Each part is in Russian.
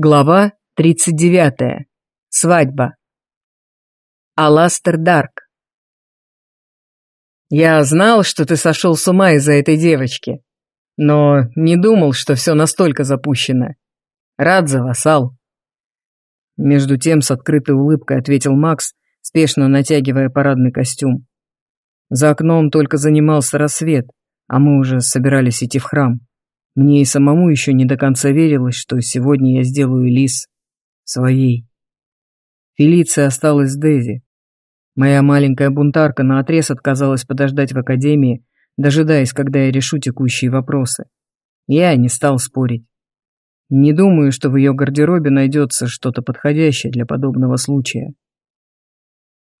Глава 39. Свадьба. Аластер Дарк. Я знал, что ты сошел с ума из-за этой девочки, но не думал, что все настолько запущено. Рад за вас, Ал. Между тем с открытой улыбкой ответил Макс, спешно натягивая парадный костюм. За окном только занимался рассвет, а мы уже собирались идти в храм. Мне и самому еще не до конца верилось, что сегодня я сделаю Лис своей. Фелиция осталась с Дейзи. Моя маленькая бунтарка наотрез отказалась подождать в академии, дожидаясь, когда я решу текущие вопросы. Я не стал спорить. Не думаю, что в ее гардеробе найдется что-то подходящее для подобного случая.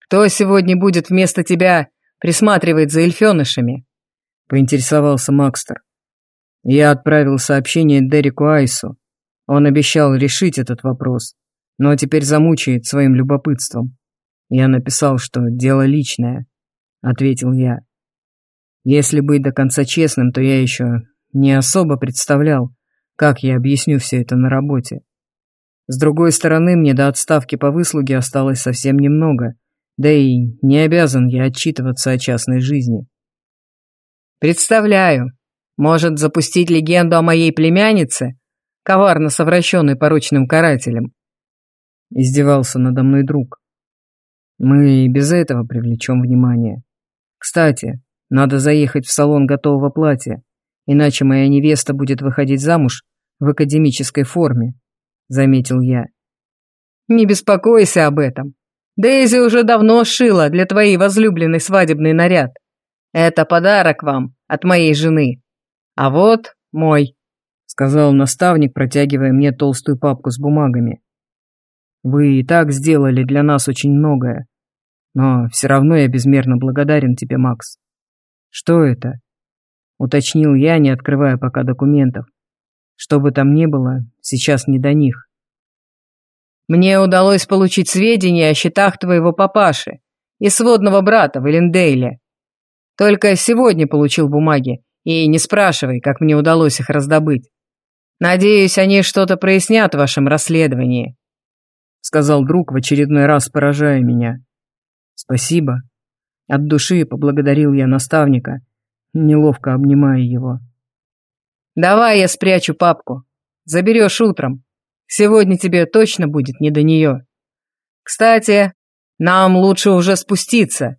«Кто сегодня будет вместо тебя присматривать за эльфенышами?» — поинтересовался Макстер. Я отправил сообщение Дереку Айсу. Он обещал решить этот вопрос, но теперь замучает своим любопытством. Я написал, что дело личное, ответил я. Если быть до конца честным, то я еще не особо представлял, как я объясню все это на работе. С другой стороны, мне до отставки по выслуге осталось совсем немного, да и не обязан я отчитываться о частной жизни. «Представляю», может запустить легенду о моей племяннице, коварно совращенной порочным карателем. Издевался надо мной друг. Мы и без этого привлечем внимание. Кстати, надо заехать в салон готового платья, иначе моя невеста будет выходить замуж в академической форме, заметил я. Не беспокойся об этом. Дейзи уже давно шила для твоей возлюбленной свадебный наряд. Это подарок вам от моей жены. «А вот мой», — сказал наставник, протягивая мне толстую папку с бумагами. «Вы и так сделали для нас очень многое, но все равно я безмерно благодарен тебе, Макс». «Что это?» — уточнил я, не открывая пока документов. Что бы там ни было, сейчас не до них. «Мне удалось получить сведения о счетах твоего папаши и сводного брата в Эллендейле. Только сегодня получил бумаги, и не спрашивай, как мне удалось их раздобыть. Надеюсь, они что-то прояснят в вашем расследовании», — сказал друг, в очередной раз поражая меня. «Спасибо». От души поблагодарил я наставника, неловко обнимая его. «Давай я спрячу папку. Заберешь утром. Сегодня тебе точно будет не до нее. Кстати, нам лучше уже спуститься.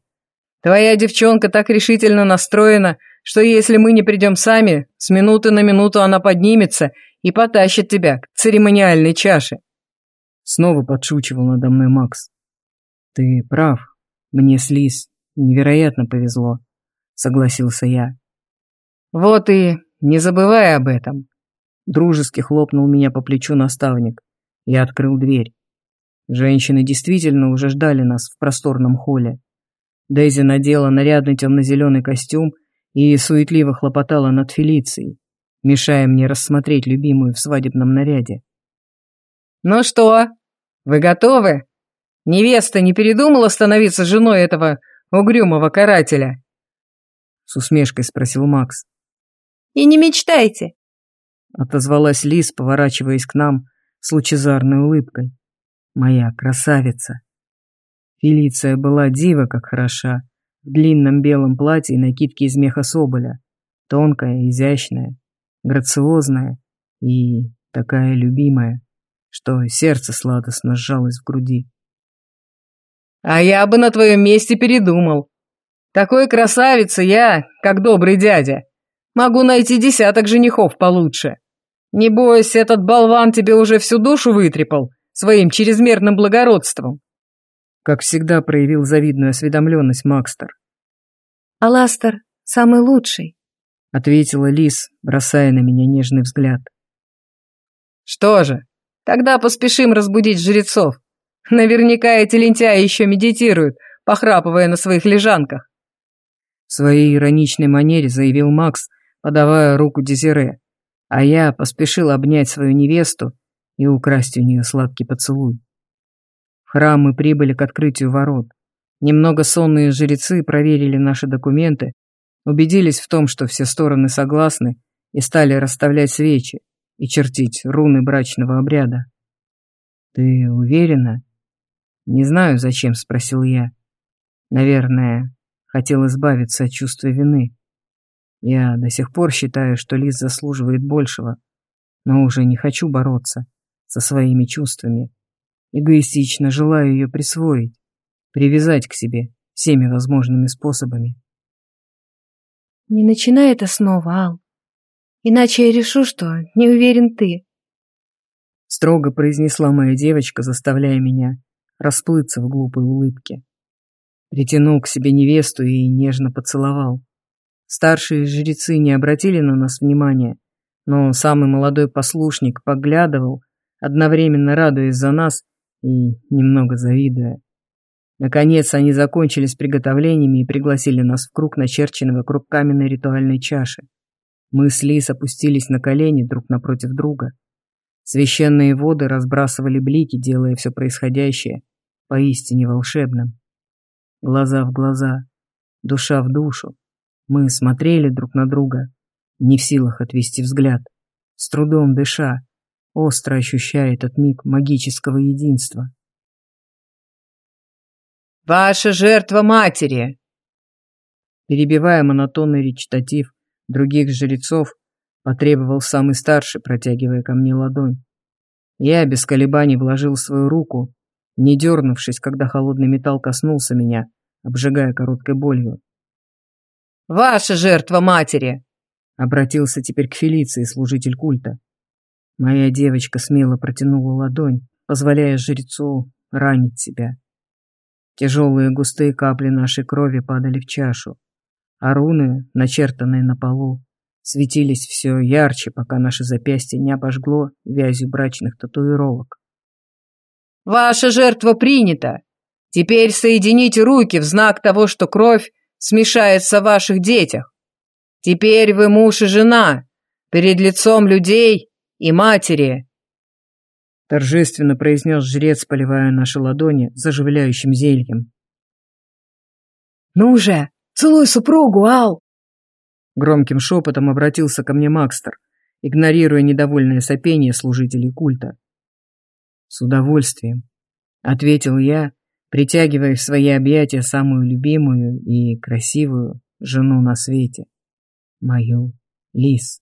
Твоя девчонка так решительно настроена, что если мы не придем сами, с минуты на минуту она поднимется и потащит тебя к церемониальной чаше. Снова подшучивал надо мной Макс. Ты прав, мне с Лиз невероятно повезло, согласился я. Вот и не забывай об этом. Дружески хлопнул меня по плечу наставник. Я открыл дверь. Женщины действительно уже ждали нас в просторном холле. Дейзи надела нарядный темно-зеленый костюм и суетливо хлопотала над Фелицией, мешая мне рассмотреть любимую в свадебном наряде. «Ну что, вы готовы? Невеста не передумала становиться женой этого угрюмого карателя?» С усмешкой спросил Макс. «И не мечтайте!» Отозвалась Лиз, поворачиваясь к нам с лучезарной улыбкой. «Моя красавица!» Фелиция была дива как хороша, в длинном белом платье и накидке из меха соболя. Тонкая, изящная, грациозная и такая любимая, что сердце сладостно сжалось в груди. «А я бы на твоем месте передумал. Такой красавица я, как добрый дядя. Могу найти десяток женихов получше. Не бойся, этот болван тебе уже всю душу вытрепал своим чрезмерным благородством как всегда проявил завидную осведомленность Макстер. «Аластер самый лучший», — ответила Лис, бросая на меня нежный взгляд. «Что же, тогда поспешим разбудить жрецов. Наверняка эти лентяи еще медитируют, похрапывая на своих лежанках». В своей ироничной манере заявил Макс, подавая руку Дезире, а я поспешил обнять свою невесту и украсть у нее сладкий поцелуй. В храм мы прибыли к открытию ворот. Немного сонные жрецы проверили наши документы, убедились в том, что все стороны согласны, и стали расставлять свечи и чертить руны брачного обряда. «Ты уверена?» «Не знаю, зачем», — спросил я. «Наверное, хотел избавиться от чувства вины. Я до сих пор считаю, что Лиз заслуживает большего, но уже не хочу бороться со своими чувствами. Эгоистично желаю ее присвоить, привязать к себе всеми возможными способами. Не начинай это снова, Ал. Иначе я решу, что не уверен ты. Строго произнесла моя девочка, заставляя меня расплыться в глупой улыбке. Притянул к себе невесту и нежно поцеловал. Старшие жрецы не обратили на нас внимания, но самый молодой послушник поглядывал, одновременно радуясь за нас и немного завидуя. Наконец они закончили с приготовлениями и пригласили нас в круг, начерченный вокруг каменной ритуальной чаши. Мы с Лис опустились на колени друг напротив друга. Священные воды разбрасывали блики, делая все происходящее поистине волшебным. Глаза в глаза, душа в душу. Мы смотрели друг на друга, не в силах отвести взгляд, с трудом дыша, остро ощущая этот миг магического единства. «Ваша жертва матери!» Перебивая монотонный речитатив других жрецов, потребовал самый старший, протягивая ко мне ладонь. Я без колебаний вложил свою руку, не дернувшись, когда холодный металл коснулся меня, обжигая короткой болью. Ваша жертва матери!» Обратился теперь к Фелиции, служитель культа. Моя девочка смело протянула ладонь, позволяя жрецу ранить себя. Тяжелые густые капли нашей крови падали в чашу, а руны, начертанные на полу, светились все ярче, пока наше запястье не обожгло вязью брачных татуировок. «Ваша жертва принята! Теперь соедините руки в знак того, что кровь смешается в ваших детях. Теперь вы муж и жена, перед лицом людей и матери. Торжественно произнес жрец, поливая наши ладони заживляющим зельем. «Ну же, целуй супругу, Ал!» Громким шепотом обратился ко мне Макстер, игнорируя недовольное сопение служителей культа. «С удовольствием», — ответил я, притягивая в свои объятия самую любимую и красивую жену на свете, мою Лис.